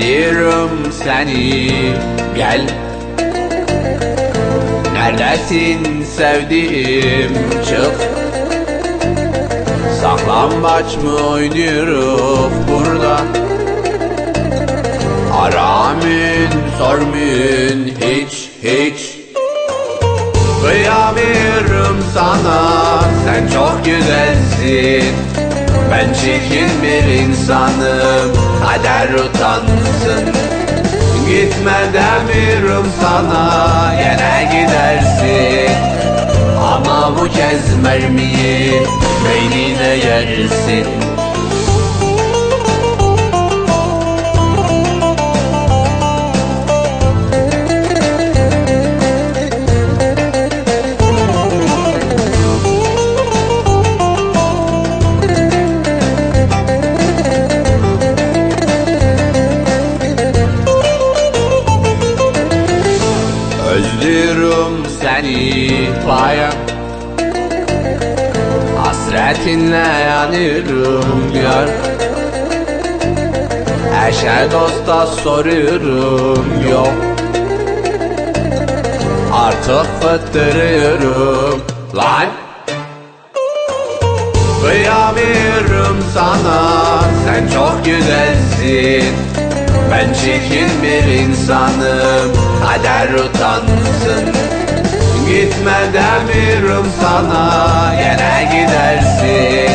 Bekliyorum seni. Gel. Neredesin sevdiğim çık Saklambaç mı oynuyoruz burada? Aramın sormun hiç hiç. Kıyamıyorum sana sen çok güzelsin Ben çirkin bir insanım kader utansın. Gitme demiyorum sana yine gidersin. Ama bu kez mermiyi beynine yersin Seni bayan Hasretinle yanıyorum gör Eşe dosta soruyorum yok. Artık fıttırıyorum lan. Kıyamıyorum sana sen çok güzelsin. Ben çirkin bir insanım kader utansın Gitme demiyorum sana yine gidersin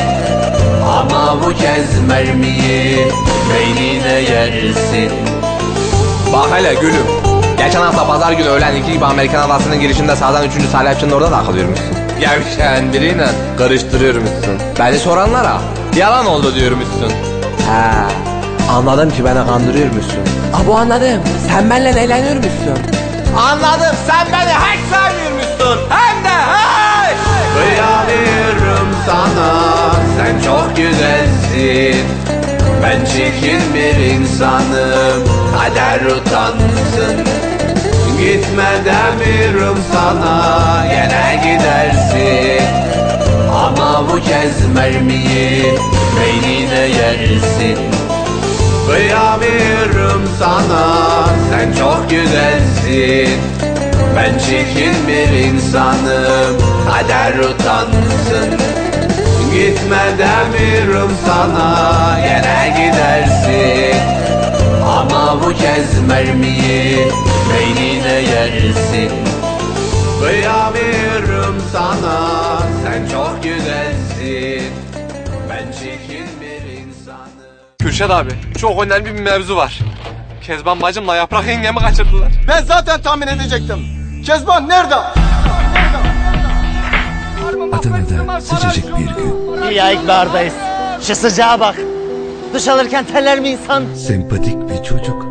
Ama bu kez mermiyi beynine yersin Bak hele gülüm. Geçen hafta pazar günü öğlen iki gibi Amerikan adasının girişinde sağdan üçüncü salyapçının orada takılıyormuşsun. Gevşen biriyle karıştırıyormuşsun. Beni soranlara yalan oldu diyormuşsun. He, anladım ki beni kandırıyormuşsun. Abo anladım. Sen benimle eğleniyormuşsun. Anladım. Sen beni hack sanıyormuşsun. Hem de hack. Kıyamıyorum sana. Sen çok güzelsin. Ben çirkin bir insanım. Kader utansın. Gitme demiyorum sana. Yine gidersin. Ama bu kez mermiyi beynine yersin. Kıyamıyorum sana. Sen çok güzelsin Ben çirkin bir insanım. Kader utansın. Gitme demiyorum sana. Yine gidersin. Ama bu kez mermiyi beynine yersin. Kıyamıyorum sana. Sen çok güzelsin. Ben çirkin bir insanım. Kürşat abi çok önemli bir mevzu var. Kezban bacımla yaprak yengemi kaçırdılar. Ben zaten tahmin edecektim. Kezban nerede? Adana'da sıcacık bir gün. İyi ilkbahardayız. Şu sıcağa bak. Duş alırken teller mi insan? Sempatik bir çocuk